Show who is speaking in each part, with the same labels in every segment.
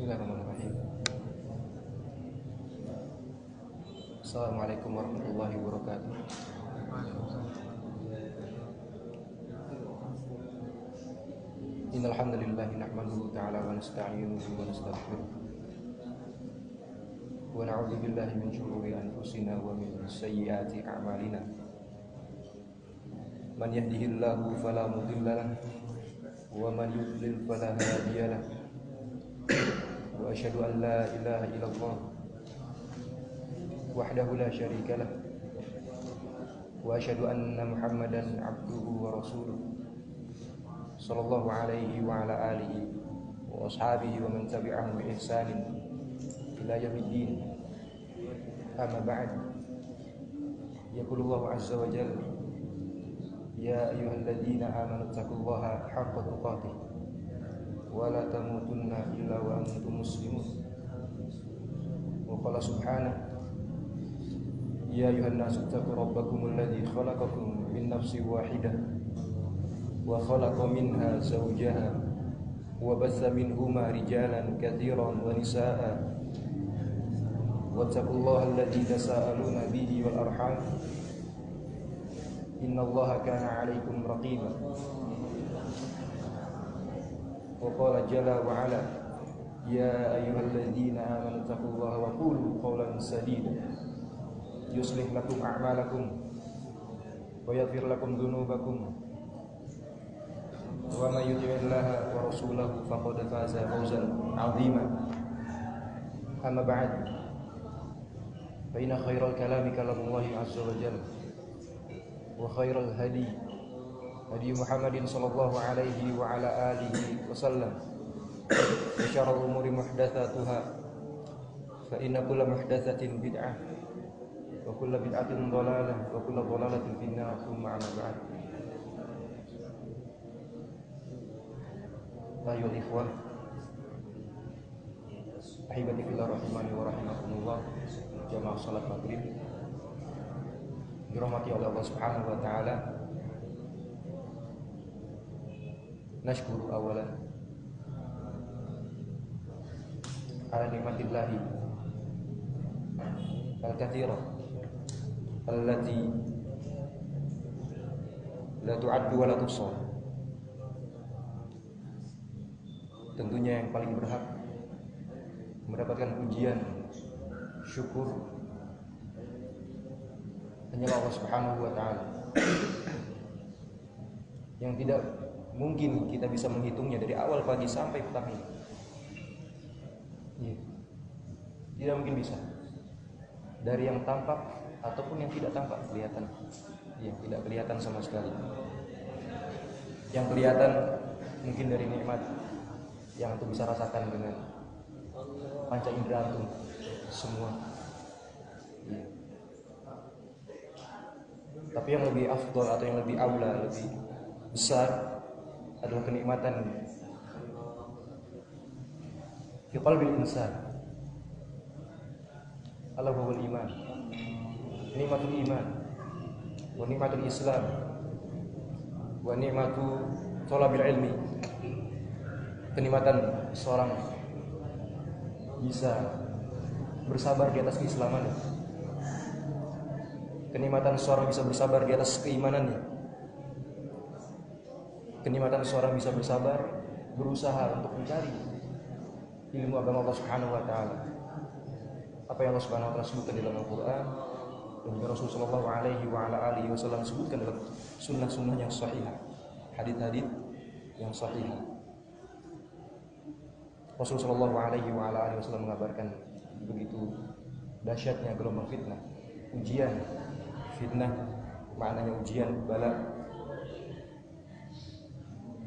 Speaker 1: Bismillahirrahmanirrahim. Assalamualaikum warahmatullahi wabarakatuh. Innal hamdalillah nahmaduhu ta'ala wa nasta'inuhu wa nastaghfiruh. Wa na'udzu billahi min shururi anfusina wa min sayyiati a'malina. Man yahdihillahu fala mudilla lahu wa man yudlil fala hadiya lahu. وأشهد أن لا إله إلا الله وحده لا شريك له وأشهد أن محمدا عبده ورسوله صلى الله عليه وعلى آله وأصحابه ومن تبعهم بإحسان إلى يوم الدين أما بعد يقول الله عز وجل يا أيها الذين آمنوا اتقوا الله حق تقاته ولا تموتن إلا وأنتم مسلمون. وقال سبحانه يا أيها الناس اتقوا ربكم الذي خلقكم من نفس واحدة وخلق منها زوجها وبث منهما رجالا كثيرا ونساء. واتقوا الله الذي تساءلون به والأرحام. إن الله كان عليكم رقيبا. وقال جل وعلا يا أيها الذين آمنوا اتقوا الله وقولوا قولا سديدا. يصلح لكم أعمالكم ويغفر لكم ذنوبكم. ومن يطع الله ورسوله فقد فاز فوزا عظيما. أما بعد فإن خير الكلام كلام الله عز وجل وخير الهدي هدي محمد صلى الله عليه وعلى آله وسلم وشر الأمور محدثاتها فإن كل محدثة بدعة وكل بدعة ضلالة وكل ضلالة في النار ثم أما بعد. أيها الإخوة أحبتي في الله رحمني ورحمكم الله جماعة صلاة maghrib dirahmati Subhanahu wa taala nashkuru awalan ala nikmatillahi al-kathira allati la tu'addu wa la tuhsa tentunya yang paling berhak mendapatkan ujian syukur hanya Allah Subhanahu wa taala. Yang tidak mungkin kita bisa menghitungnya dari awal pagi sampai petang ini. Ya. Tidak mungkin bisa. Dari yang tampak ataupun yang tidak tampak kelihatan. Ya, tidak kelihatan sama sekali. Yang kelihatan mungkin dari nikmat yang itu bisa rasakan dengan panca indera antum semua. Ya. Tapi yang lebih afdol atau yang lebih aula, lebih besar adalah kenikmatan fi qalbil insan. Allah huwal iman. Nikmatul iman. Wa nikmatul islam. Wa nikmatu thalabil ilmi. Kenikmatan seorang bisa bersabar di atas keislaman. Kenikmatan seorang bisa bersabar di atas keimanannya kenikmatan seorang bisa bersabar berusaha untuk mencari ilmu agama Allah Subhanahu wa taala. Apa yang Allah Subhanahu wa taala sebutkan dalam Al-Qur'an dan juga Rasulullah sallallahu alaihi wa ala alihi wasallam sebutkan dalam sunnah-sunnah yang sahih, hadis-hadis yang sahih. Rasulullah sallallahu alaihi wa ala alihi wasallam mengabarkan begitu dahsyatnya gelombang fitnah, ujian, fitnah maknanya ujian, bala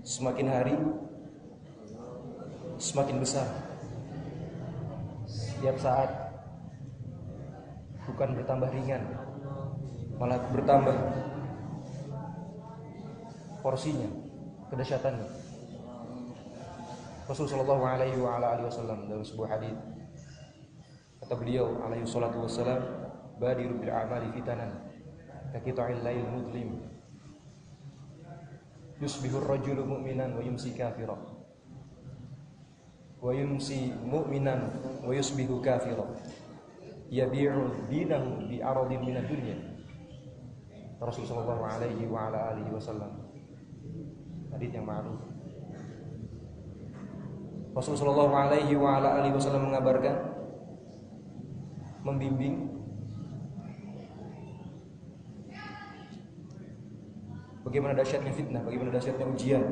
Speaker 1: semakin hari semakin besar. Setiap saat bukan bertambah ringan, malah bertambah porsinya, kedahsyatannya. Rasulullah Shallallahu Alaihi Wasallam dalam sebuah hadis kata beliau alaihi salatu wassalam badiru bil amali fitanan kakita'il lail mudlim yusbihur rajulu mu'minan wa yumsi kafira. Wa yumsi mu'minan wa yusbihu kafira. Yabi'u dinahu bi aradin minad dunya Rasul sallallahu alaihi wa ala alihi wasallam. Hadis yang ma'ruf. Rasul sallallahu alaihi wa ala alihi wasallam mengabarkan membimbing bagaimana dahsyatnya fitnah, bagaimana dahsyatnya ujian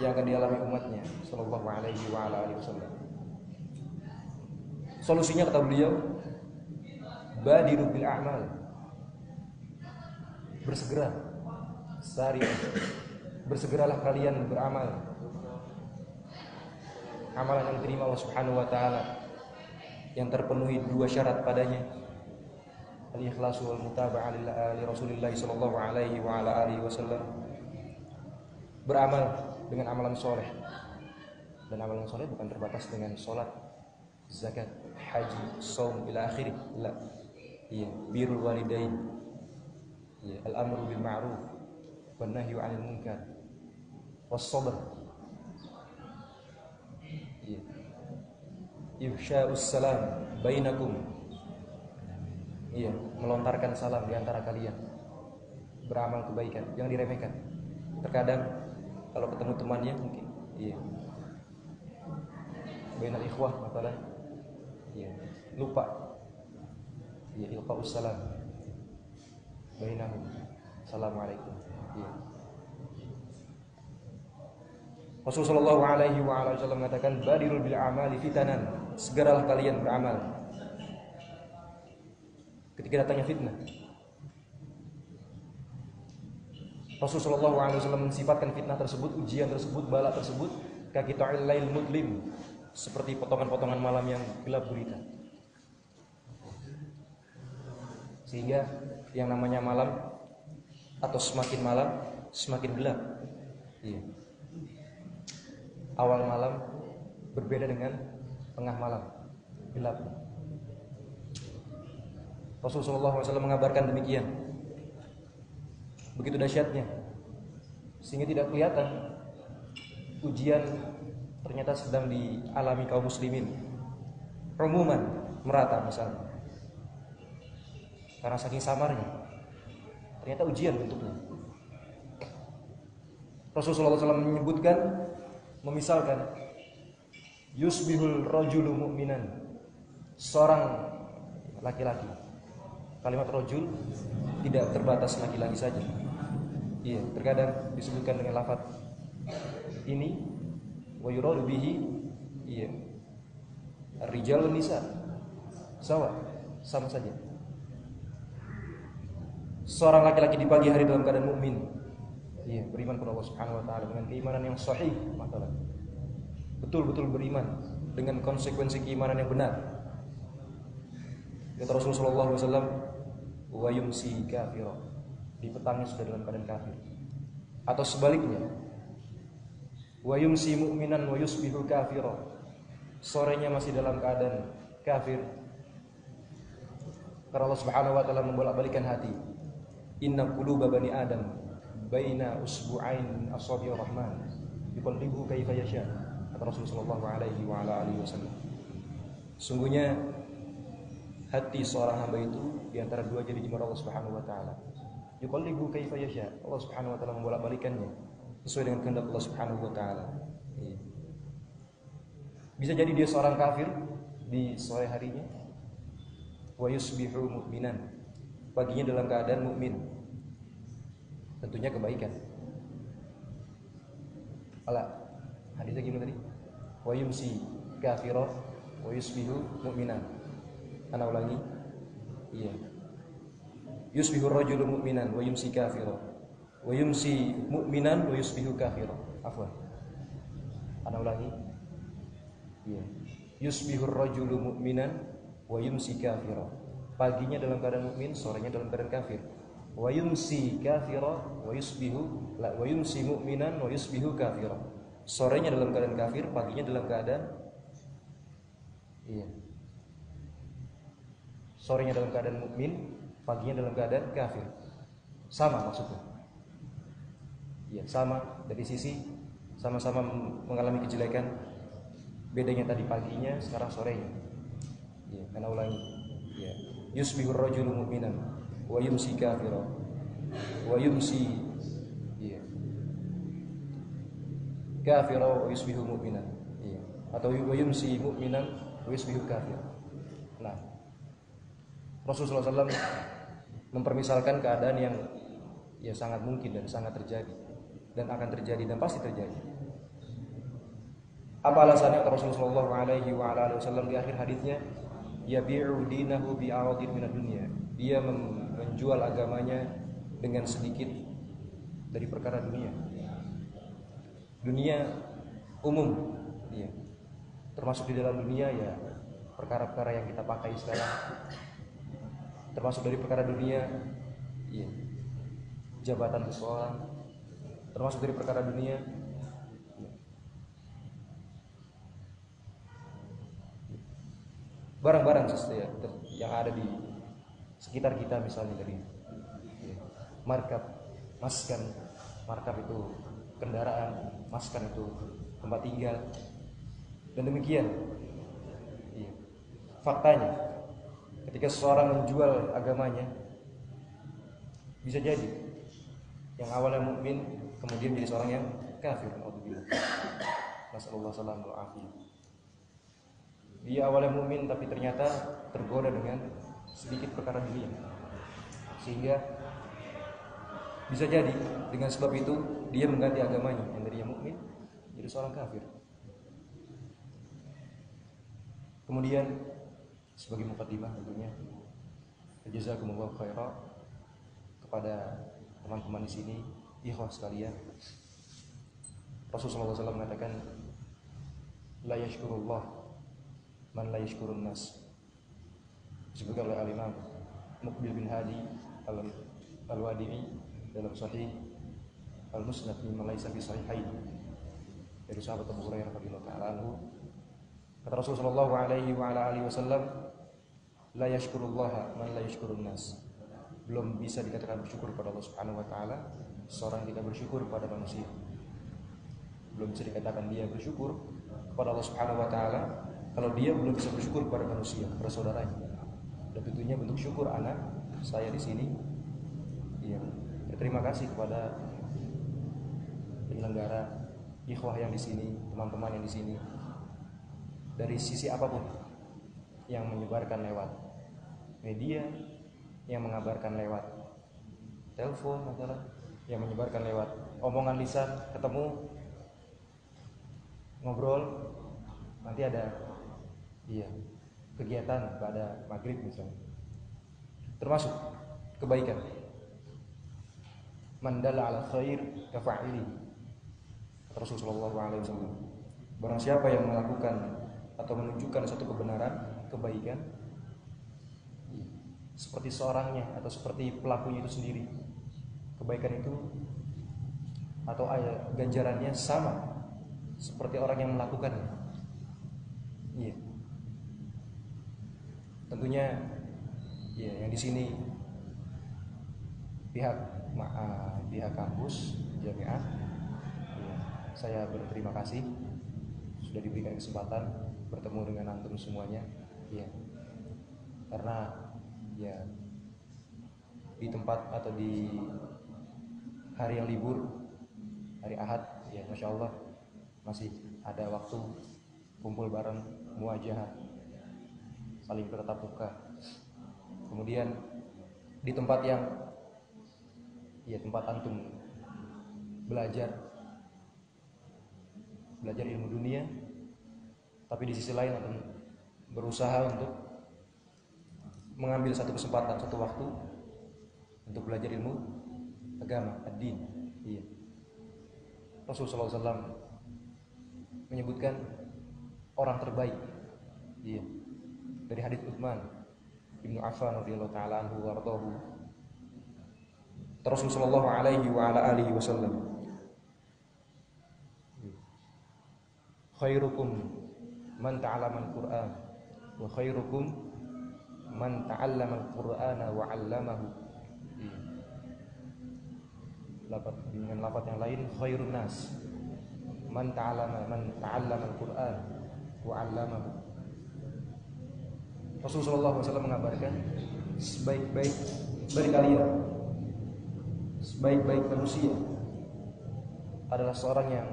Speaker 1: yang akan dialami umatnya sallallahu alaihi wa alihi wasallam. Solusinya kata beliau, badiru bil a'mal. Bersegera sehari bersegeralah kalian beramal. Amalan yang diterima Allah Subhanahu wa taala yang terpenuhi dua syarat padanya. Wal mutaba'ah li Rasulillah sallallahu alaihi wa ala alihi wasallam. Beramal dengan amalan soleh. Dan amalan soleh bukan terbatas dengan sholat zakat haji saum ila akhirih la. Iya. Birrul walidain. Iya. Al amru bil ma'ruf wan nahyu 'anil munkar was sabr. Iya. Ifsya'us salam bainakum iya melontarkan salam di antara kalian. Beramal kebaikan jangan diremehkan. Terkadang kalau ketemu temannya mungkin iya. Bainal ikhwah matalah iya lupa. Iya ilqa salam. Bainahum. Assalamualaikum. Iya. Rasulullah sallallahu alaihi wasallam mengatakan badirul bil amali fitanan. Segeralah kalian beramal ketika datangnya fitnah Rasulullah SAW mensifatkan fitnah tersebut, ujian tersebut, bala tersebut, kaki lail mudlim, seperti potongan-potongan malam yang gelap gulita. Sehingga yang namanya malam atau semakin malam semakin gelap. Iya. Awal malam berbeda dengan tengah malam gelap. Rasulullah SAW mengabarkan demikian. Begitu dahsyatnya. Sehingga tidak kelihatan ujian ternyata sedang dialami kaum muslimin. Umuman merata misalnya. Karena saking samarnya. Ternyata ujian bentuknya. Rasulullah SAW menyebutkan memisalkan yusbihul rajulu mu'minan. Seorang laki-laki kalimat rojul tidak terbatas laki-laki saja Iya, terkadang disebutkan dengan lafaz ini wa yuradu bihi iya. Rijal nisa sama sama saja. Seorang laki-laki di pagi hari dalam keadaan mukmin, iya, beriman kepada Allah Subhanahu wa taala dengan keimanan yang sahih, masalah. Betul-betul beriman dengan konsekuensi keimanan yang benar. Kata Rasulullah SAW, wa yumsi kafirah di petangnya sudah dalam keadaan kafir. Atau sebaliknya. Wa yumsi mu'minan wa yusbihu kafira. Sorenya masih dalam keadaan kafir. Karena Allah Subhanahu wa taala membolak-balikan hati. Inna quluba bani adam baina usbu'ain asabi rahman. Yuqallibu kaifa yasha. Kata Rasulullah sallallahu alaihi wa ala alihi wasallam sungguhnya hati seorang hamba itu di antara dua jari jemari Allah Subhanahu wa taala yuqallibu kaifa yasha. Allah Subhanahu wa taala membolak-balikannya sesuai dengan kehendak Allah Subhanahu wa taala. Iya. Bisa jadi dia seorang kafir di sore harinya wa yusbihu mu'minan. Paginya dalam keadaan mukmin. Tentunya kebaikan. Ala hadisnya gimana tadi? Wa yumsi kafira wa yusbihu mu'minan. Ana ulangi. Iya. Yusbihu rajulu mu'minan wa yumsi kafira. Wa yumsi mu'minan wa yusbihu kafira. Afwan. Ana ulangi. Iya. Yusbihu rajulu mu'minan wa yumsi kafira. Paginya dalam keadaan mukmin sorenya dalam keadaan kafir. Wa yumsi kafira wa yusbihu la wa yumsi mu'minan wa yusbihu kafira. Sorenya dalam keadaan kafir paginya dalam keadaan iya sorenya dalam keadaan mukmin paginya dalam keadaan kafir. Sama maksudnya. Ya, sama dari sisi sama-sama mengalami kejelekan. bedanya tadi paginya sekarang sorenya ya karena ulangi ya yusbihur rajulu mu'minan wa yumsi kafira wa yumsi ya kafira wa yusbihu mu'minan ya atau wa yumsi mu'minan wa yusbihu kafir nah Rasulullah SAW mempermisalkan keadaan yang ya sangat mungkin dan sangat terjadi dan akan terjadi dan pasti terjadi. Apa alasannya kata Rasulullah wasallam di akhir hadisnya? Yabi'u dinahu bi'aradin minad dunya. Dia menjual agamanya dengan sedikit dari perkara dunia. Dunia umum, ya. Termasuk di dalam dunia ya perkara-perkara yang kita pakai sekarang. Termasuk dari perkara dunia, ya. Jabatan seseorang, termasuk dari perkara dunia. Barang-barang ya, yang ada di sekitar kita misalnya dari ya, markap maskan markap itu kendaraan maskan itu tempat tinggal. Dan demikian. Ya. faktanya ketika seseorang menjual agamanya bisa jadi yang awalnya mukmin kemudian jadi seorang yang kafir naudzubillah. Nasallallahu dia awalnya mukmin tapi ternyata tergoda dengan sedikit perkara dunia. Sehingga bisa jadi dengan sebab itu dia mengganti agamanya yang dari yang mukmin jadi seorang kafir. Kemudian sebagai mukadimah tentunya. Jazakumullah khairan kepada teman-teman di sini ikhwah sekalian. Rasulullah SAW mengatakan la yashkurullah man la yashkurun nas. Disebutkan oleh al-imam bin Hadi al-Wadi'i dalam sahih al-Musnad mimma laisa fi sahihain. Dari sahabat Abu Hurairah radhiyallahu ta'ala anhu. Kata Rasulullah alaihi wa ala alihi wasallam la yashkurullah man la yashkurun nas belum bisa dikatakan bersyukur kepada Allah Subhanahu wa taala seorang tidak bersyukur kepada manusia belum bisa dikatakan dia bersyukur kepada Allah Subhanahu wa taala kalau dia belum bisa bersyukur kepada manusia, kepada saudaranya. Dan tentunya bentuk syukur anak saya di sini ya berterima kasih kepada penyelenggara ikhwah yang di sini, teman-teman yang di sini. Dari sisi apa pun yang menyebarkan lewat media, yang mengabarkan lewat telepon misalnya, yang menyebarkan lewat omongan lisan, ketemu ngobrol nanti ada Iya. Kegiatan pada maghrib misalnya. Termasuk kebaikan. Mandala ala khair kafa'ili. Rasulullah SAW. Barang siapa yang melakukan atau menunjukkan satu kebenaran, kebaikan, seperti seorangnya atau seperti pelakunya itu sendiri. Kebaikan itu atau ayat ganjarannya sama seperti orang yang melakukannya. Iya tentunya ya yang di sini pihak uh, pihak kampus jamiah ya, saya berterima kasih sudah diberikan kesempatan bertemu dengan antum semuanya ya karena ya di tempat atau di hari yang libur hari ahad ya masya Allah masih ada waktu kumpul bareng muajah saling bertatap muka. Kemudian di tempat yang ya tempat antum belajar belajar ilmu dunia tapi di sisi lain antum berusaha untuk mengambil satu kesempatan satu waktu untuk belajar ilmu agama ad-din. Iya. Rasulullah SAW menyebutkan orang terbaik. Iya. Dari hadis Utsman Ibnu Affan radhiyallahu taala anhu wardahu Rasul sallallahu alaihi wa ala alihi wasallam. Khairukum man ta'allama al-Qur'an wa khairukum man ta'allama al-Qur'ana wa 'allamahu lapat dengan lapat yang lain khairun nas man ta'allama man ta'allama al-Qur'an wa 'allamahu. Rasulullah SAW mengabarkan sebaik-baik dari kalian sebaik-baik manusia adalah seorang yang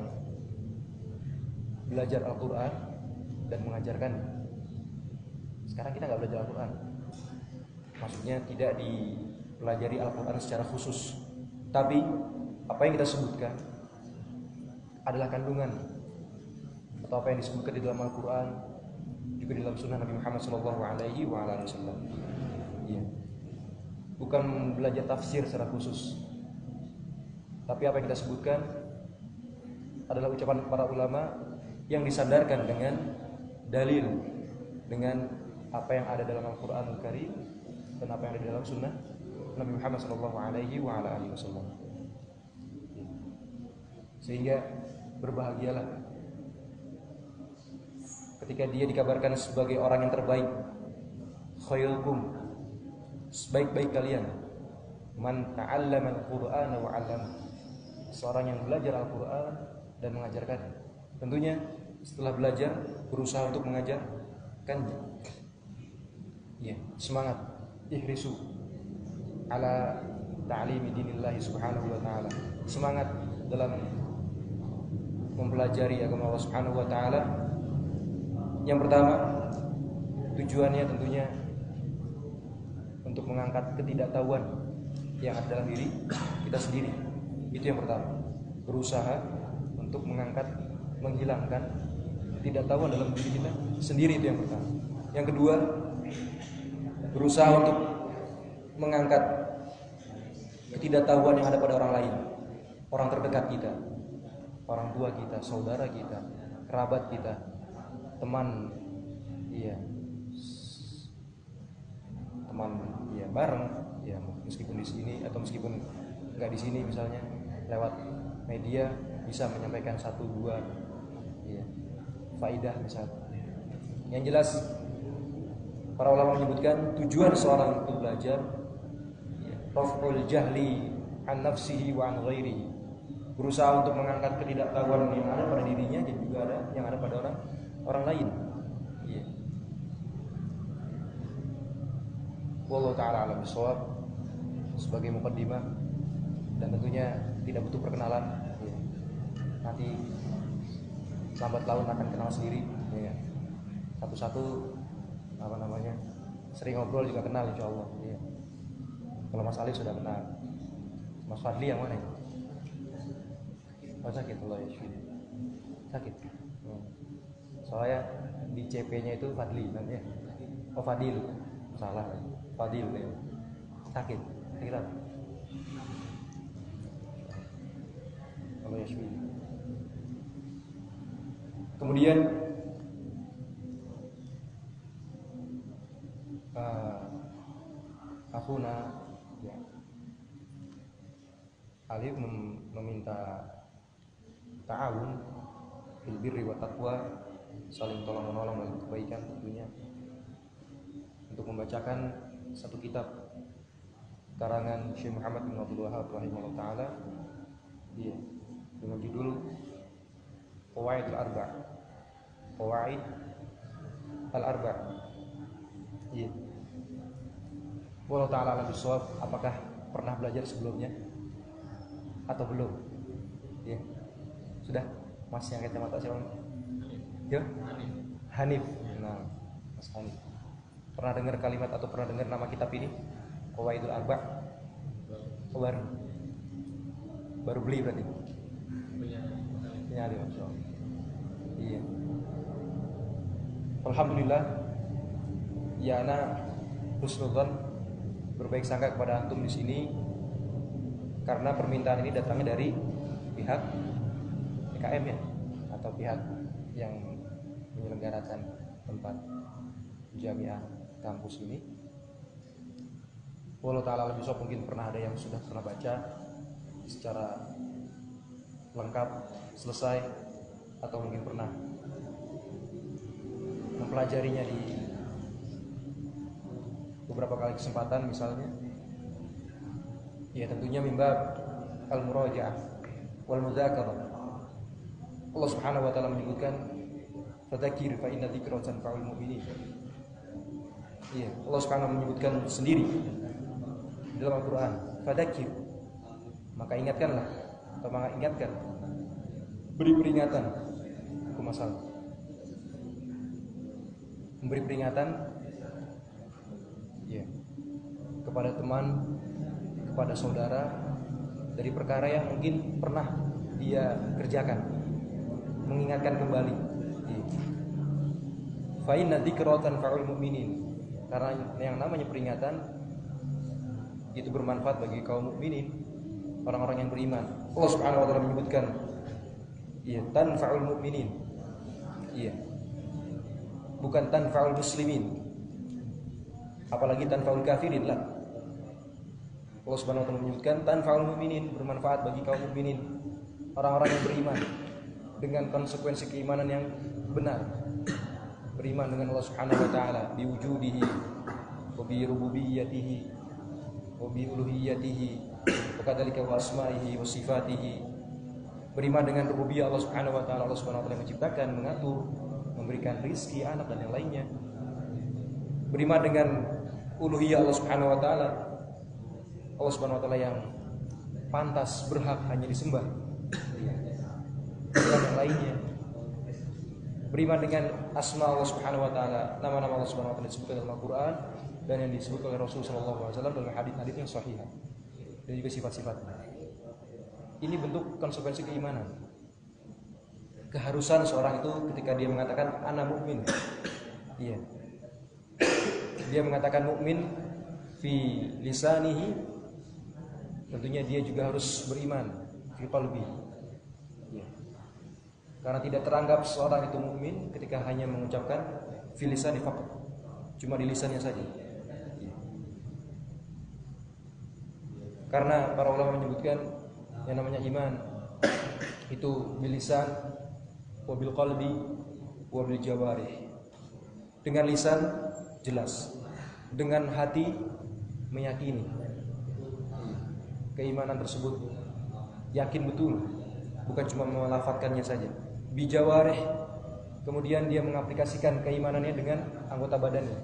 Speaker 1: belajar Al-Quran dan mengajarkan. Sekarang kita nggak belajar Al-Quran, maksudnya tidak dipelajari Al-Quran secara khusus, tapi apa yang kita sebutkan adalah kandungan atau apa yang disebutkan di dalam Al-Quran juga di dalam Sunnah Nabi Muhammad Wasallam. Iya. Bukan belajar tafsir secara khusus, tapi apa yang kita sebutkan adalah ucapan para ulama yang disandarkan dengan dalil, dengan apa yang ada dalam Al-Quran Al-Karim dan apa yang ada di dalam Sunnah Nabi Muhammad Shallallahu Alaihi Wasallam. Sehingga berbahagialah ketika dia dikabarkan sebagai orang yang terbaik. Khairukum sebaik-baik kalian. Man ta'allama al-qur'ana wa 'allama seorang yang belajar Al-Qur'an dan mengajarkan. Tentunya setelah belajar berusaha untuk mengajarkan. Ya semangat ihrisu ala ta'limi dinillah subhanahu wa ta'ala semangat dalam mempelajari agama Allah Subhanahu wa taala. Yang pertama, tujuannya tentunya untuk mengangkat ketidaktahuan yang ada dalam diri kita sendiri. Itu yang pertama. Berusaha untuk mengangkat, menghilangkan ketidaktahuan dalam diri kita sendiri itu yang pertama. Yang kedua, berusaha untuk mengangkat ketidaktahuan yang ada pada orang lain, orang terdekat kita, orang tua kita, saudara kita, kerabat kita, teman, iya, teman, iya bareng, ya meskipun di sini atau meskipun nggak di sini misalnya lewat media bisa menyampaikan satu dua, iya, faidah misalnya. Yang jelas para ulama menyebutkan tujuan seorang untuk belajar ya, raf'ul jahli an nafsihi wa an ghairihi berusaha untuk mengangkat ketidaktahuan yang ada pada dirinya dan juga ada yang ada pada orang orang lain. Iya. Wallahu taala alam bisawab sebagai mukaddimah dan tentunya tidak butuh perkenalan. Ya. Nanti lambat laun akan kenal sendiri. Ya. Satu-satu apa namanya sering ngobrol juga kenal insya Allah. Ya. Kalau Mas Ali sudah kenal. Mas Fadli yang mana ya? Oh sakit Allah ya Sakit. Hmm. Soalnya di CP-nya itu Fadli kan ya. Oh Fadil. Salah. Fadil ya. Sakit. Sakit apa? Allah ya Kemudian uh, Akhuna ya. Alif mem meminta ta'awun fil birri wa taqwa saling tolong menolong dalam kebaikan tentunya untuk membacakan satu kitab karangan Syekh Muhammad bin Abdul Wahab rahimahullah taala dia dengan judul Qawaid al-Arba Qawaid al-Arba iya Wallahu taala lebih apakah pernah belajar sebelumnya atau belum? Ya. Sudah? Mas yang kacamata siapa? Ya? Hanif. Nah, Mas Hanif. Pernah dengar kalimat atau pernah dengar nama kitab ini? Qawaidul Arba? Oh, baru. Beli berarti. Punya Ali, Iya. Alhamdulillah. Ya anak husnudzon berbaik sangka kepada antum di sini karena permintaan ini datangnya dari pihak PKM ya? Atau pihak yang menyelenggarakan tempat jamiah kampus ini? Walau ta'ala lebih sok mungkin pernah ada yang sudah pernah baca secara lengkap selesai atau mungkin pernah mempelajarinya di beberapa kali kesempatan misalnya. Ya tentunya mimba al-murajaah wal mudzakarah Allah Subhanahu wa taala menyebutkan fadzakir fa inna dzikra tanfa'ul mu'minin. Iya, Allah Subhanahu menyebutkan sendiri dalam Al-Qur'an, fadzakir. Maka ingatkanlah atau maka ingatkan. Beri peringatan. Aku masalah. Memberi peringatan ya kepada teman, kepada saudara dari perkara yang mungkin pernah dia kerjakan. Mengingatkan kembali. Iya. Fa inna dzikra tanfa'ul mu'minin. Karena yang namanya peringatan itu bermanfaat bagi kaum mukminin orang-orang yang beriman. Allah Subhanahu wa taala menyebutkan iya tanfa'ul mukminin iya. Bukan tanfa'ul muslimin. Apalagi tanfa'ul kafirin lah. Allah Subhanahu wa taala menyebutkan tanfa'ul mukminin bermanfaat bagi kaum mukminin orang-orang yang beriman dengan konsekuensi keimanan yang benar. Beriman dengan Allah Subhanahu wa taala biwujudihi wa bi rububiyyatihi wa bi uluhiyyatihi wa kadzalika wa asma'ihi wa sifatihi. Beriman dengan rububiyah Allah Subhanahu wa taala Allah Subhanahu wa taala menciptakan mengatur memberikan rizki anak dan yang lainnya. Beriman dengan uluhiyah Allah Subhanahu wa taala Allah Subhanahu wa taala yang pantas berhak hanya disembah lainnya beriman dengan asma Allah Subhanahu wa taala, nama-nama Allah Subhanahu wa taala disebutkan dalam Al-Qur'an dan yang disebut oleh Rasul sallallahu alaihi wasallam dalam hadis-hadis yang sahih. Dan juga sifat-sifatnya. Ini bentuk konsekuensi keimanan. Keharusan seorang itu ketika dia mengatakan ana mukmin. Iya. Dia mengatakan mukmin fi lisanihi tentunya dia juga harus beriman fi qalbi karena tidak teranggap seorang itu mukmin ketika hanya mengucapkan filisan faqat. Cuma di lisannya saja. Karena para ulama menyebutkan yang namanya iman itu bilisan wabil qalbi wabil jawarih. Dengan lisan jelas, dengan hati meyakini keimanan tersebut yakin betul bukan cuma melafatkannya saja bijawarih. Kemudian dia mengaplikasikan keimanannya dengan anggota badannya.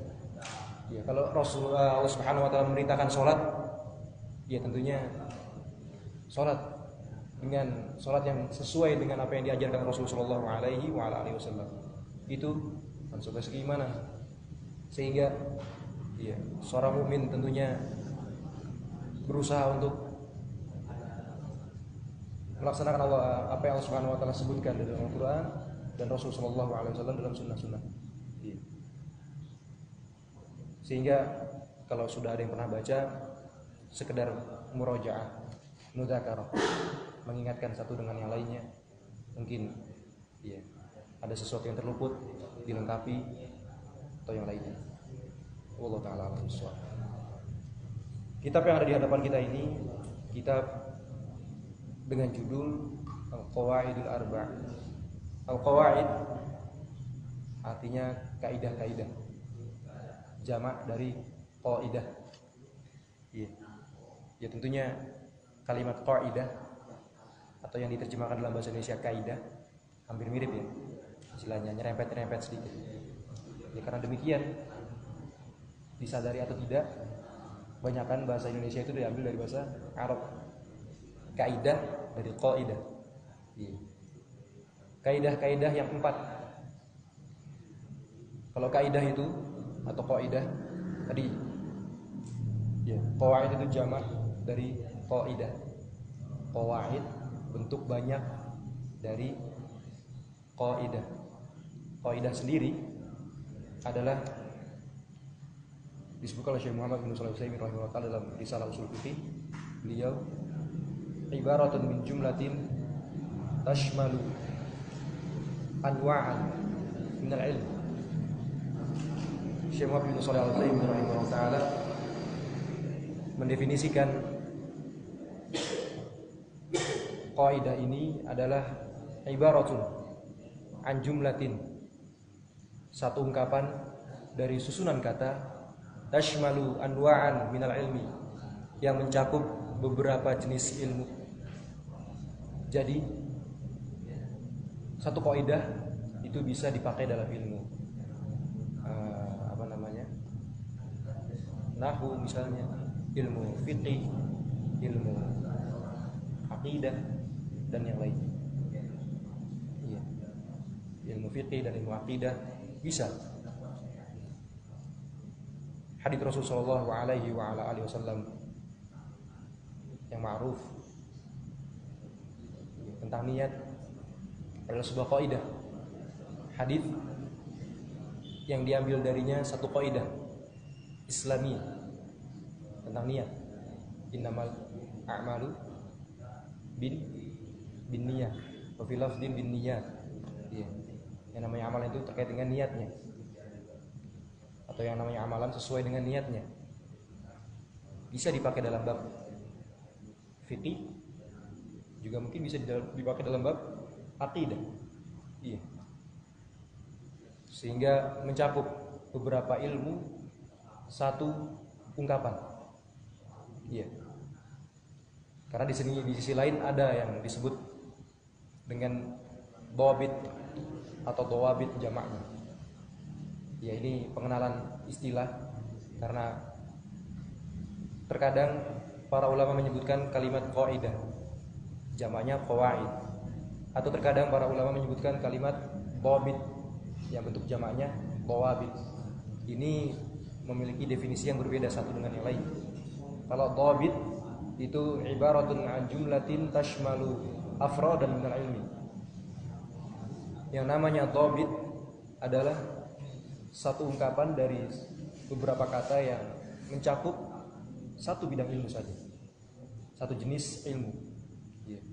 Speaker 1: Ya kalau Rasulullah Allah Subhanahu wa taala memerintahkan sholat ya tentunya sholat dengan sholat yang sesuai dengan apa yang diajarkan Rasulullah wa alaihi wasallam. Itu konsekuensi keimanan. Sehingga ya seorang mukmin tentunya berusaha untuk melaksanakan Allah apa yang Allah Subhanahu wa taala sebutkan dalam Al-Qur'an dan Rasul sallallahu alaihi wasallam dalam sunnah-sunnah. Iya. Sehingga kalau sudah ada yang pernah baca sekedar murojaah, mudzakarah, mengingatkan satu dengan yang lainnya, mungkin iya, ada sesuatu yang terluput dilengkapi atau yang lainnya. Allah taala Kitab yang ada di hadapan kita ini kitab dengan judul Al-Qawaidul Arba' Al-Qawaid artinya kaidah-kaidah jamak dari qaidah. Iya. Ya tentunya kalimat qaidah atau yang diterjemahkan dalam bahasa Indonesia kaidah hampir mirip ya. Istilahnya nyerempet-nyerempet sedikit. Ya karena demikian disadari atau tidak banyakkan bahasa Indonesia itu diambil dari bahasa Arab kaidah dari kaidah. Iya. Kaidah-kaidah yang empat. Kalau kaidah itu atau kaidah tadi ya, itu jamak dari kaidah. Qawaid bentuk banyak dari kaidah. Kaidah sendiri adalah disebutkan oleh Syekh Muhammad bin Shalih Al-Utsaimin rahimahullah dalam risalah usul fikih beliau ibaratun min jumlatin tashmalu anwa'an min al-ilm. Syekh Muhammad bin Shalih Al-Utsaimin rahimahullah taala mendefinisikan kaidah ini adalah ibaratun an jumlatin. Satu ungkapan dari susunan kata tashmalu anwa'an minal ilmi yang mencakup beberapa jenis ilmu jadi satu kaidah itu bisa dipakai dalam ilmu. Uh, apa namanya? Nahu misalnya ilmu fikih ilmu akidah dan yang lainnya iya. Ilmu fikih dan ilmu akidah bisa. Hadis Rasulullah sallallahu alaihi wasallam yang ma'ruf tentang niat adalah sebuah kaidah hadis yang diambil darinya satu kaidah Islami tentang niat. Innamal a'malu bin bin niyah wa fil bin niyat iya. Yang namanya amalan itu terkait dengan niatnya. Atau yang namanya amalan sesuai dengan niatnya. Bisa dipakai dalam bab fikih juga mungkin bisa dipakai dalam bab akidah. Iya. Sehingga mencakup beberapa ilmu satu ungkapan. Iya. Karena di sini di sisi lain ada yang disebut dengan dawabit atau dawabit jamaknya. Ya ini pengenalan istilah karena terkadang para ulama menyebutkan kalimat qaidah jamaknya qawaid atau terkadang para ulama menyebutkan kalimat dawabit yang bentuk jamaknya dawabit ini memiliki definisi yang berbeda satu dengan yang lain. Kalau dawabit itu ibaratun an jumlatin tashmalu afradan minal ilmi. Yang namanya dawabit adalah satu ungkapan dari beberapa kata yang mencakup satu bidang ilmu saja, satu jenis ilmu. Yeah.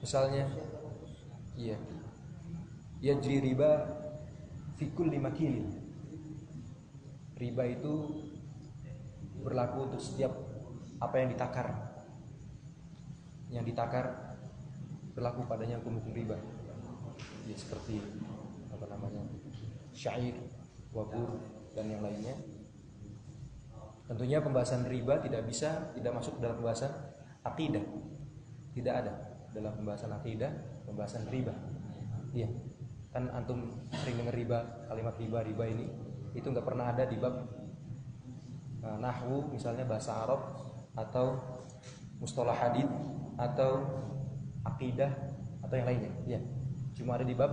Speaker 1: Misalnya, iya, ya jadi riba fikul lima kili. Riba itu berlaku untuk setiap apa yang ditakar. Yang ditakar berlaku padanya hukum hukum riba ya seperti apa namanya syair, wabur dan yang lainnya. Tentunya pembahasan riba tidak bisa tidak masuk dalam pembahasan akidah. Tidak ada dalam pembahasan akidah pembahasan riba. Iya. Kan antum sering dengar riba, kalimat riba riba ini itu nggak pernah ada di bab uh, nahwu misalnya bahasa Arab atau mustalah hadith atau akidah atau yang lainnya. Iya. Cuma ada di bab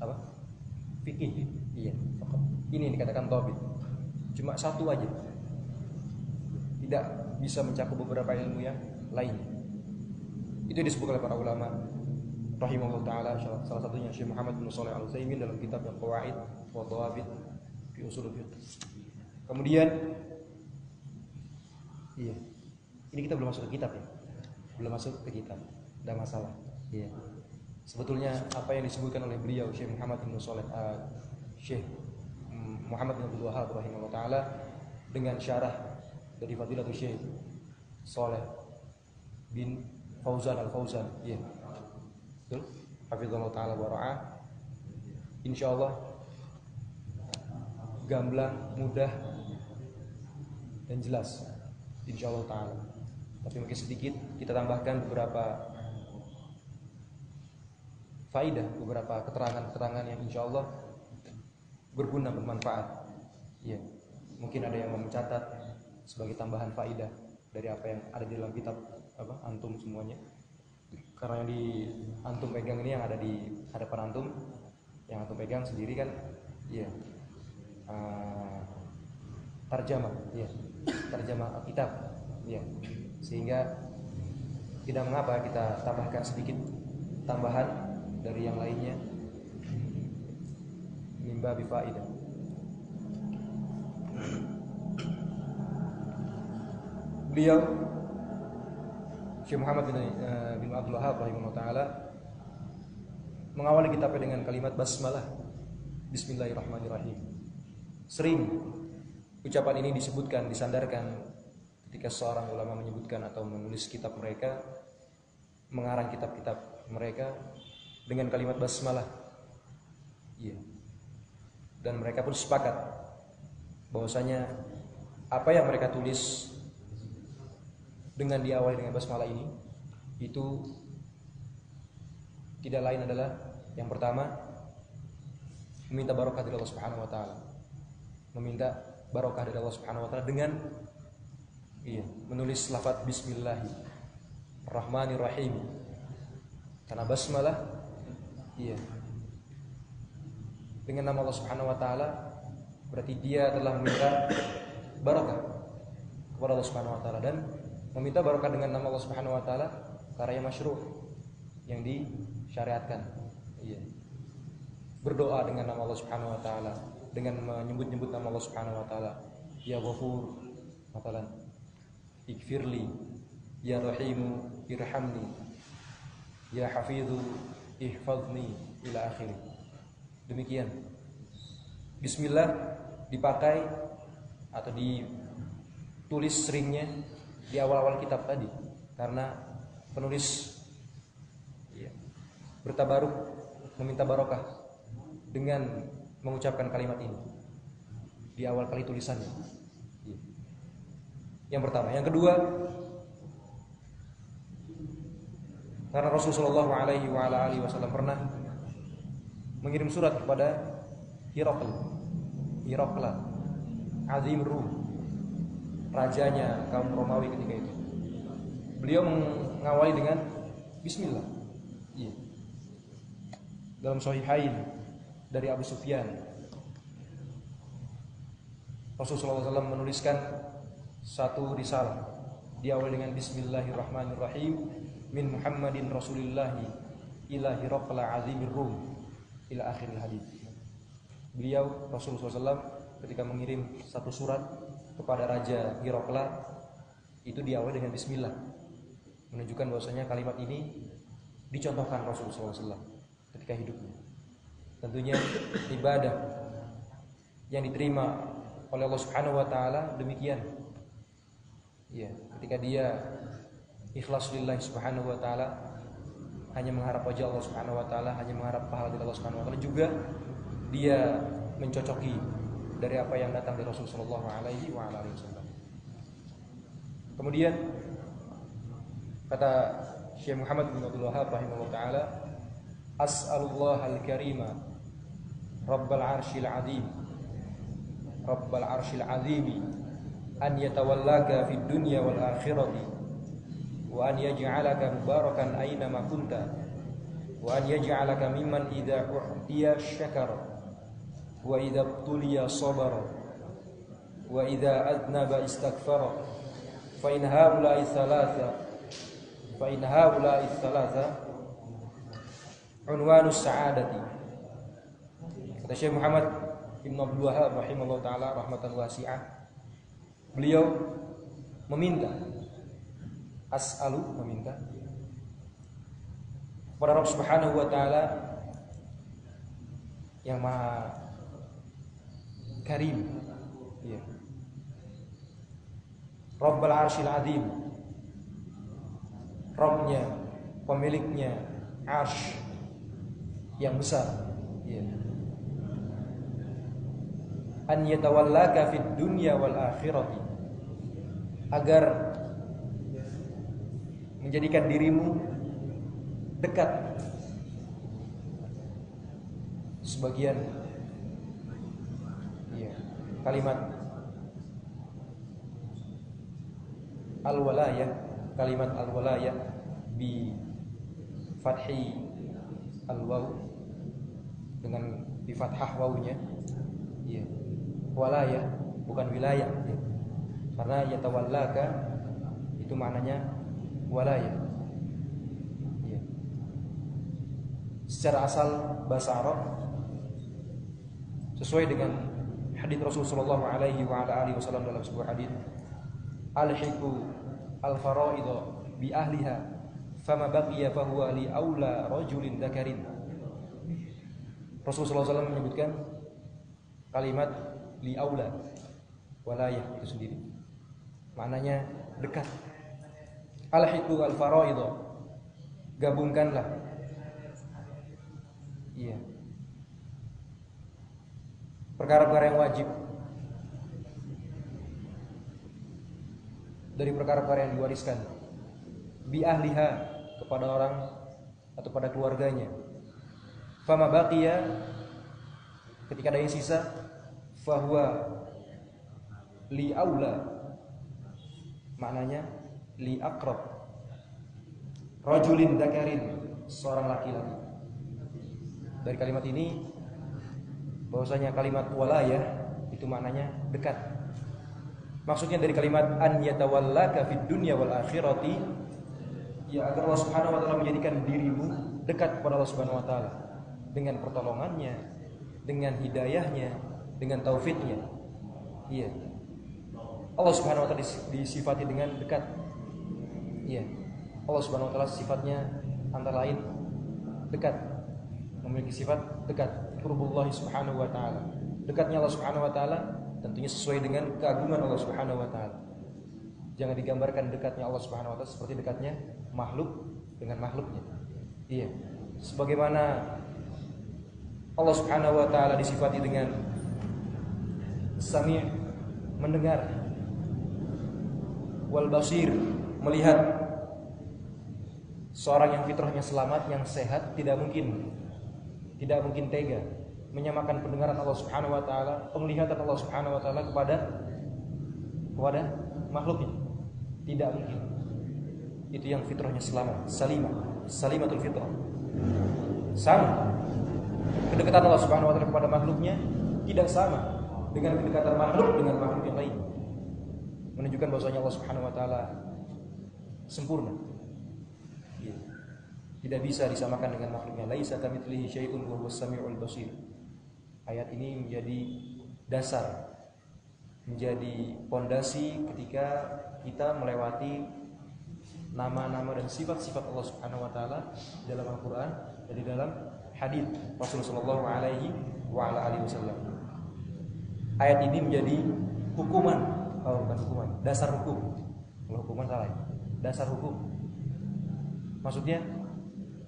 Speaker 1: apa? Fikih. Iya. Ini yang dikatakan tobit. Cuma satu aja. Tidak bisa mencakup beberapa ilmu yang lain itu disebut oleh para ulama rahimahullah taala salah satunya Syekh Muhammad bin Shalih Al Utsaimin dalam kitab yang Qawaid wa Dhawabit fi Usul Fiqh. Kemudian iya. Ini kita belum masuk ke kitab ya. Belum masuk ke kitab. Tidak masalah. Iya sebetulnya apa yang disebutkan oleh beliau Syekh Muhammad bin Shalih uh, Syekh Muhammad bin Abdul Wahab rahimahullah taala dengan syarah dari Fadilatul Syekh Saleh bin Fauzan Al Fauzan ya betul? Hafizallahu taala wa ra'ah insyaallah gamblang mudah dan jelas. Insyaallah taala. Tapi mungkin sedikit kita tambahkan beberapa faidah beberapa keterangan-keterangan yang insya Allah berguna bermanfaat. Ya, mungkin ada yang mencatat sebagai tambahan faidah dari apa yang ada di dalam kitab apa antum semuanya. Karena yang di antum pegang ini yang ada di hadapan antum, yang antum pegang sendiri kan, ya uh, tarjamah, ya tarjamah kitab, ya sehingga tidak mengapa kita tambahkan sedikit tambahan dari yang lainnya. Mimba bifaidah beliau Syekh Muhammad bin, uh, bin Abdul Wahab rahimahullah taala mengawali kitabnya dengan kalimat basmalah Bismillahirrahmanirrahim. Sering ucapan ini disebutkan, disandarkan ketika seorang ulama menyebutkan atau menulis kitab mereka, mengarang kitab-kitab mereka dengan kalimat basmalah. Iya. Dan mereka pun sepakat bahwasanya apa yang mereka tulis dengan diawali dengan basmalah ini itu tidak lain adalah yang pertama meminta barokah dari Allah Subhanahu wa taala. Meminta barokah dari Allah Subhanahu wa taala dengan iya, menulis lafaz bismillahirrahmanirrahim. Karena basmalah iya. Dengan nama Allah Subhanahu wa taala berarti dia telah meminta barokah kepada Allah Subhanahu wa taala dan meminta barokah dengan nama Allah Subhanahu wa taala karya masyruh yang disyariatkan. Iya. Berdoa dengan nama Allah Subhanahu wa taala, dengan menyebut-nyebut nama Allah Subhanahu wa taala. Ya Ghafur, matalan. Ikfirli, ya Rahimu, irhamni. Ya Hafidhu, ihfazni ila akhir. Demikian. Bismillah dipakai atau ditulis seringnya di awal-awal kitab tadi karena penulis ya, bertabaruk meminta barokah dengan mengucapkan kalimat ini di awal kali tulisannya. Ya. Yang pertama, yang kedua karena Rasulullah Alaihi Wasallam pernah mengirim surat kepada Hirokl, Hirokla, Azim Rum, rajanya kaum Romawi ketika itu. Beliau mengawali dengan Bismillah. Iya. Dalam Sahihain dari Abu Sufyan. Rasulullah SAW menuliskan satu risalah diawali dengan Bismillahirrahmanirrahim min Muhammadin Rasulillah ila Hiraqla azimir Rum ila akhir hadis. Beliau Rasulullah SAW ketika mengirim satu surat kepada Raja Hirokla itu diawali dengan Bismillah. Menunjukkan bahwasanya kalimat ini dicontohkan Rasulullah SAW ketika hidupnya. Tentunya ibadah yang diterima oleh Allah Subhanahu Wa Taala demikian. Ya ketika dia ikhlas lillahi Subhanahu Wa Taala hanya mengharap wajah Allah Subhanahu Wa Taala hanya mengharap pahala dari Allah Subhanahu Wa Taala juga dia mencocoki dari apa yang datang dari Rasulullah Alaihi Wasallam. Kemudian kata Syekh Muhammad bin Abdul Wahab rahimahullah taala, As'alullah al-karima Rabbal arshil azim Rabbal arshil azim an yatawallaka fid dunya wal akhirati wa an yaj'alaka mubarakan aina ma kunta wa an yaj'alaka mimman idza uhtiya syakara wa idza tuliya sabara. Wa idza adnaba istaghfara fa in haula'i thalatha. Fa in haula'i thalatha. Kata Syekh Muhammad Ibn Abdul Wahab rahimahullah taala rahmatan wasi'ah. Beliau meminta as'alu meminta kepada Rabb Subhanahu wa taala yang maha Karim ya. Rabbal Arshil Azim Rabbnya pemiliknya Arsh yang besar ya. an yatawallaka fid dunya wal akhirati agar menjadikan dirimu dekat sebagian kalimat al-walayah kalimat al-walayah bi fathi al-waw dengan bi fathah wawunya iya walayah bukan wilayah ya. karena yatawallaka itu maknanya walayah ya. secara asal bahasa Arab sesuai dengan hadis Rasulullah sallallahu alaihi wa ala alihi wasallam dalam sebuah hadis alhiqu al-faraid bi ahliha fama baqiya fahuwa li aula rajulin dzakarin. Rasulullah SAW menyebutkan kalimat li aula walayah itu sendiri. Maknanya dekat. Alhiqu al-faraid gabungkanlah. Iya perkara-perkara yang wajib. Dari perkara-perkara yang diwariskan. Bi ahliha kepada orang atau pada keluarganya. Fama baqiya ketika ada yang sisa fahuwa li aula. Maknanya li akrab. Rajulin dakarin seorang laki-laki. Dari kalimat ini bahwasanya kalimat walayah itu maknanya dekat. Maksudnya dari kalimat an yatawallaka fid dunya wal akhirati ya agar Allah Subhanahu wa taala menjadikan dirimu dekat kepada Allah Subhanahu wa taala. Dengan pertolongannya dengan hidayahnya dengan taufiknya. Iya. Allah Subhanahu wa taala disifati dengan dekat. Iya. Allah Subhanahu wa taala sifatnya antara lain dekat. Memiliki sifat dekat qurbullah subhanahu wa taala. Dekatnya Allah Subhanahu wa taala tentunya sesuai dengan keagungan Allah Subhanahu wa taala. Jangan digambarkan dekatnya Allah Subhanahu wa taala seperti dekatnya makhluk dengan makhluknya. Iya. Sebagaimana Allah Subhanahu wa taala disifati dengan sami' mendengar wal basir melihat. Seorang yang fitrahnya selamat yang sehat tidak mungkin tidak mungkin tega menyamakan pendengaran Allah Subhanahu wa taala, penglihatan Allah Subhanahu wa taala kepada kepada makhluknya. Tidak mungkin. Itu yang fitrahnya selamat, salimah, salimatul fitrah. Sama. Kedekatan Allah Subhanahu wa taala kepada makhluknya tidak sama dengan kedekatan makhluk dengan makhluk yang lain. Menunjukkan bahwasanya Allah Subhanahu wa taala sempurna. Tidak bisa disamakan dengan makhluknya. Laisa kamitslihi syai'un wa huwas samiul basir. Ayat ini menjadi dasar menjadi pondasi ketika kita melewati nama-nama dan sifat-sifat Allah Subhanahu wa taala dalam Al-Qur'an dan di dalam hadis Rasulullah alaihi wa ala alihi wasallam. Ayat ini menjadi hukuman, oh bukan hukuman, dasar hukum. Kalau hukuman salah ya. Dasar hukum. Maksudnya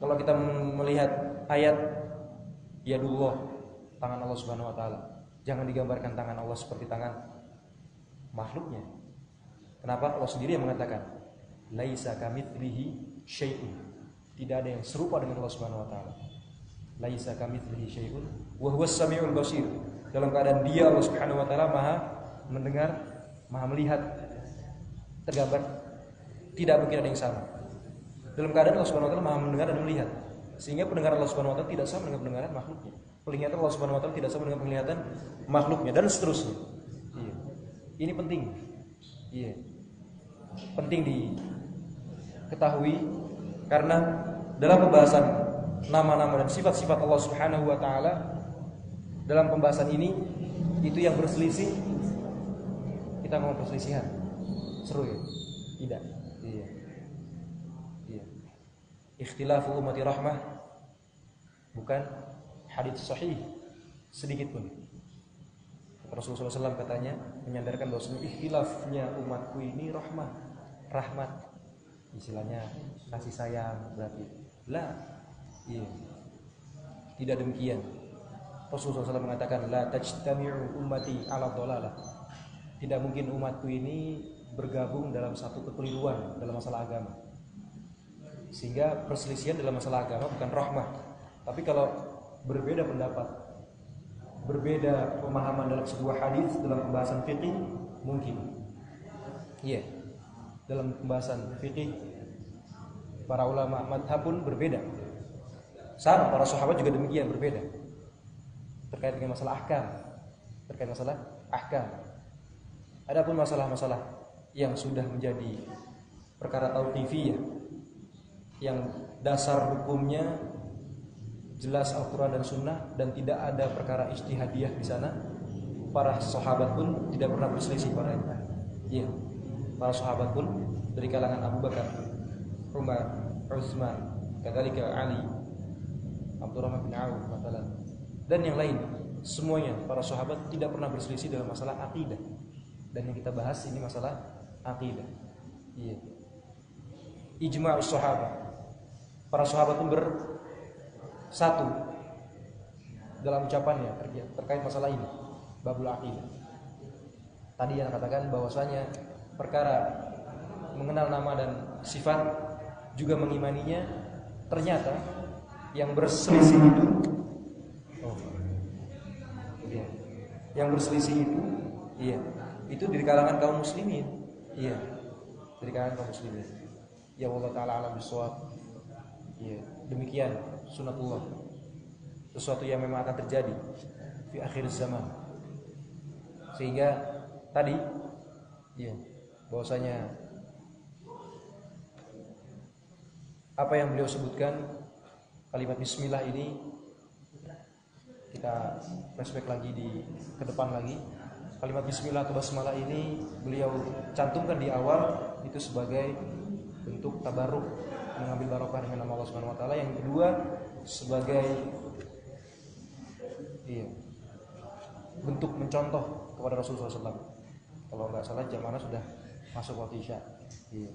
Speaker 1: kalau kita melihat ayat ya dulu tangan Allah Subhanahu wa taala, jangan digambarkan tangan Allah seperti tangan makhluknya. Kenapa? Allah sendiri yang mengatakan, "Laisa kamitslihi syai'un." Tidak ada yang serupa dengan Allah Subhanahu wa taala. Laisa kamitslihi syai'un wa huwas samiul basir. Dalam keadaan dia Allah Subhanahu wa taala Maha mendengar, Maha melihat. Tergambar tidak mungkin ada yang sama. Dalam keadaan Allah Subhanahu wa taala Maha mendengar dan melihat. Sehingga pendengaran Allah Subhanahu wa taala tidak sama dengan pendengaran makhluknya. Penglihatan Allah Subhanahu wa taala tidak sama dengan penglihatan makhluknya dan seterusnya. Iya. Ini penting. Iya. Penting diketahui karena dalam pembahasan nama-nama dan sifat-sifat Allah Subhanahu wa taala dalam pembahasan ini itu yang berselisih kita mau perselisihan. Seru ya? Tidak. Iya. Iya. Ikhtilafu ummati rahmah bukan hadis sahih sedikit pun. Rasulullah SAW katanya menyandarkan bahwasanya ikhtilafnya umatku ini rahmah, rahmat. Istilahnya kasih sayang berarti. La, iya. Tidak demikian. Rasulullah SAW mengatakan la tajtami'u ummati ala dhalalah. Tidak mungkin umatku ini bergabung dalam satu kekeliruan dalam masalah agama. Sehingga perselisihan dalam masalah agama bukan rahmah. Tapi kalau berbeda pendapat, berbeda pemahaman dalam sebuah hadis dalam pembahasan fikih mungkin. Iya. Yeah. Dalam pembahasan fikih para ulama madhab pun berbeda. Sama para sahabat juga demikian berbeda. Terkait dengan masalah ahkam, terkait masalah ahkam. Adapun masalah-masalah yang sudah menjadi perkara tauqifiyah yang dasar hukumnya jelas Al-Quran dan Sunnah dan tidak ada perkara ijtihadiyah di sana. Para sahabat pun tidak pernah berselisih pada itu. Iya. Para sahabat pun dari kalangan Abu Bakar Umar Utsman kadzalika Ali Abdurrahman bin Auf dan yang lain. Semuanya para sahabat tidak pernah berselisih dalam masalah akidah. Dan yang kita bahas ini masalah akidah. Iya. Ijma'us sahabat para sahabat pun ber satu dalam ucapannya terkait masalah ini babul aqidah. Tadi yang katakan bahwasanya perkara mengenal nama dan sifat juga mengimaninya ternyata yang berselisih itu oh, iya. yang berselisih itu iya itu dari kalangan kaum muslimin iya dari kalangan kaum muslimin ya Allah taala alam bisawab iya demikian sunatullah sesuatu yang memang akan terjadi di akhir zaman. Sehingga tadi iya bahwasanya apa yang beliau sebutkan kalimat bismillah ini kita flashback lagi di ke depan lagi. Kalimat bismillah atau basmalah ini beliau cantumkan di awal itu sebagai bentuk tabaruk mengambil barokah dengan nama Allah Subhanahu wa taala. Yang kedua sebagai iya bentuk mencontoh kepada Rasulullah SAW kalau nggak salah jam mana sudah masuk waktu isya. Iya.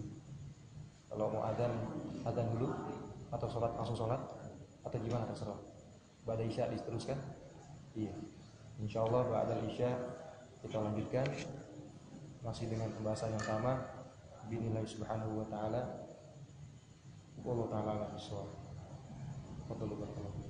Speaker 1: Kalau mau adzan adzan dulu atau sholat langsung sholat atau gimana terserah. Pada isya diteruskan. Iya. Insya Allah pada isya kita lanjutkan. Masih dengan pembahasan yang sama. Binilai subhanahu wa ta'ala والله تعالى أعلم بالصواب تفضلوا بارك الله